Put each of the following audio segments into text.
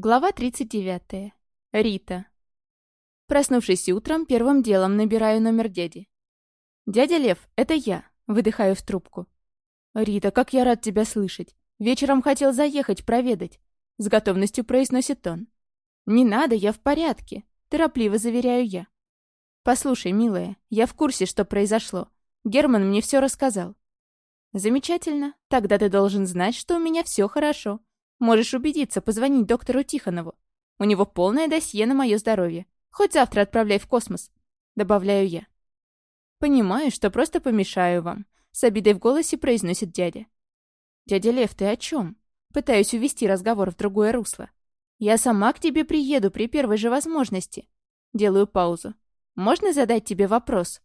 Глава 39. Рита. Проснувшись утром, первым делом набираю номер дяди. «Дядя Лев, это я», — выдыхаю в трубку. «Рита, как я рад тебя слышать. Вечером хотел заехать, проведать», — с готовностью произносит он. «Не надо, я в порядке», — торопливо заверяю я. «Послушай, милая, я в курсе, что произошло. Герман мне все рассказал». «Замечательно. Тогда ты должен знать, что у меня все хорошо», Можешь убедиться, позвонить доктору Тихонову. У него полное досье на мое здоровье. Хоть завтра отправляй в космос. Добавляю я. Понимаю, что просто помешаю вам. С обидой в голосе произносит дядя. Дядя Лев, ты о чем? Пытаюсь увести разговор в другое русло. Я сама к тебе приеду при первой же возможности. Делаю паузу. Можно задать тебе вопрос?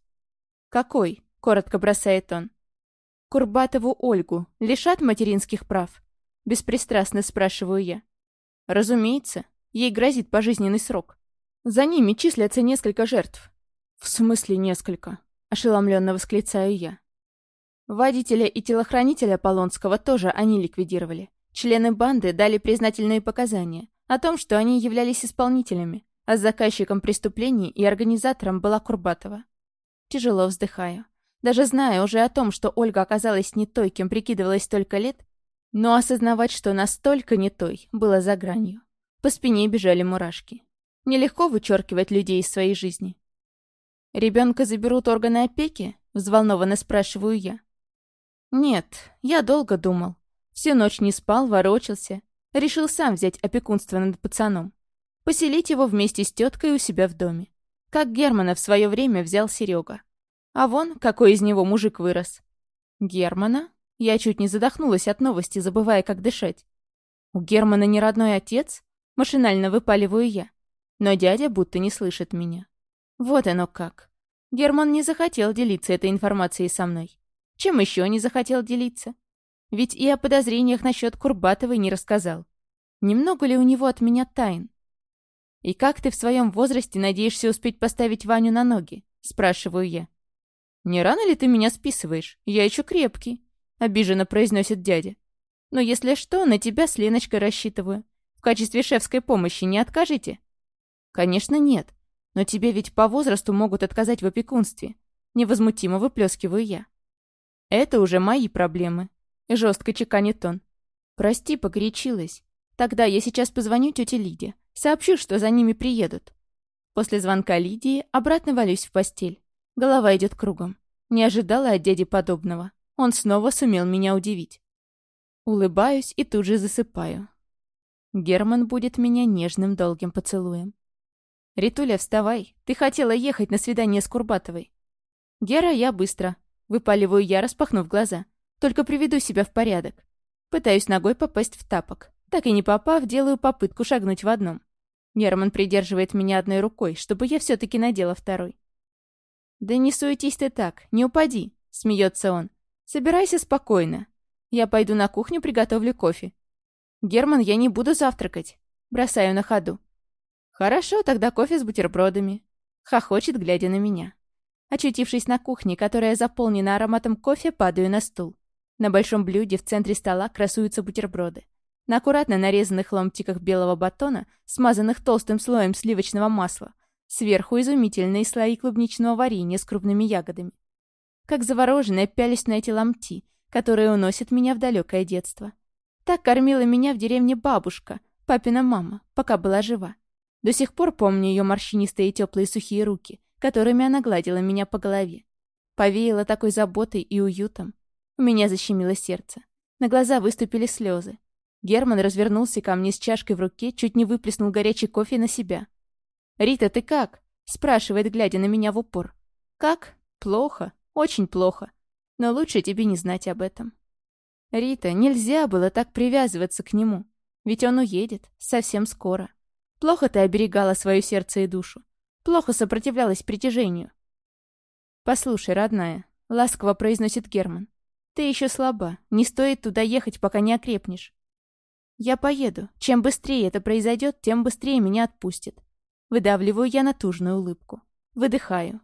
Какой? Коротко бросает он. Курбатову Ольгу лишат материнских прав? Беспристрастно спрашиваю я. Разумеется, ей грозит пожизненный срок. За ними числятся несколько жертв. В смысле несколько? Ошеломленно восклицаю я. Водителя и телохранителя Полонского тоже они ликвидировали. Члены банды дали признательные показания о том, что они являлись исполнителями, а заказчиком преступлений и организатором была Курбатова. Тяжело вздыхаю. Даже зная уже о том, что Ольга оказалась не той, кем прикидывалась столько лет, но осознавать, что настолько не той, было за гранью. По спине бежали мурашки. Нелегко вычеркивать людей из своей жизни. «Ребенка заберут органы опеки?» — взволнованно спрашиваю я. «Нет, я долго думал. Всю ночь не спал, ворочался. Решил сам взять опекунство над пацаном. Поселить его вместе с теткой у себя в доме. Как Германа в свое время взял Серега. А вон, какой из него мужик вырос. Германа? Я чуть не задохнулась от новости, забывая, как дышать. У Германа не родной отец? Машинально выпаливаю я. Но дядя будто не слышит меня. Вот оно как. Герман не захотел делиться этой информацией со мной. Чем еще не захотел делиться? Ведь и о подозрениях насчет Курбатовой не рассказал. Немного ли у него от меня тайн? «И как ты в своем возрасте надеешься успеть поставить Ваню на ноги?» – спрашиваю я. «Не рано ли ты меня списываешь? Я еще крепкий». — обиженно произносит дядя. «Но если что, на тебя с Леночкой рассчитываю. В качестве шефской помощи не откажете?» «Конечно нет. Но тебе ведь по возрасту могут отказать в опекунстве». Невозмутимо выплескиваю я. «Это уже мои проблемы», — жестко чеканит он. «Прости, погорячилась. Тогда я сейчас позвоню тете Лиде. Сообщу, что за ними приедут». После звонка Лидии обратно валюсь в постель. Голова идет кругом. Не ожидала от дяди подобного. Он снова сумел меня удивить. Улыбаюсь и тут же засыпаю. Герман будет меня нежным долгим поцелуем. «Ритуля, вставай. Ты хотела ехать на свидание с Курбатовой». «Гера, я быстро». Выпаливаю я, распахнув глаза. Только приведу себя в порядок. Пытаюсь ногой попасть в тапок. Так и не попав, делаю попытку шагнуть в одном. Герман придерживает меня одной рукой, чтобы я все-таки надела второй. «Да не суетись ты так, не упади», — смеется он. Собирайся спокойно. Я пойду на кухню, приготовлю кофе. Герман, я не буду завтракать. Бросаю на ходу. Хорошо, тогда кофе с бутербродами. Хохочет, глядя на меня. Очутившись на кухне, которая заполнена ароматом кофе, падаю на стул. На большом блюде в центре стола красуются бутерброды. На аккуратно нарезанных ломтиках белого батона, смазанных толстым слоем сливочного масла, сверху изумительные слои клубничного варенья с крупными ягодами. Как завороженная пялись на эти ломти, которые уносят меня в далекое детство. Так кормила меня в деревне бабушка, папина мама, пока была жива. До сих пор помню ее морщинистые теплые сухие руки, которыми она гладила меня по голове. Повеяла такой заботой и уютом. У меня защемило сердце. На глаза выступили слезы. Герман развернулся ко мне с чашкой в руке, чуть не выплеснул горячий кофе на себя. «Рита, ты как?» — спрашивает, глядя на меня в упор. «Как? Плохо. Очень плохо. Но лучше тебе не знать об этом. Рита, нельзя было так привязываться к нему. Ведь он уедет. Совсем скоро. Плохо ты оберегала свое сердце и душу. Плохо сопротивлялась притяжению. «Послушай, родная», — ласково произносит Герман. «Ты еще слаба. Не стоит туда ехать, пока не окрепнешь. Я поеду. Чем быстрее это произойдет, тем быстрее меня отпустит. Выдавливаю я натужную улыбку. Выдыхаю.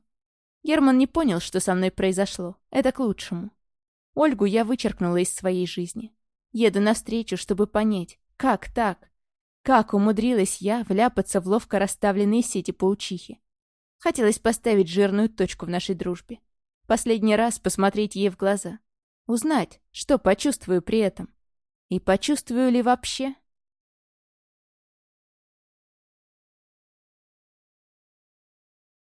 Герман не понял, что со мной произошло. Это к лучшему. Ольгу я вычеркнула из своей жизни. Еду навстречу, чтобы понять, как так? Как умудрилась я вляпаться в ловко расставленные сети паучихи? Хотелось поставить жирную точку в нашей дружбе. Последний раз посмотреть ей в глаза. Узнать, что почувствую при этом. И почувствую ли вообще?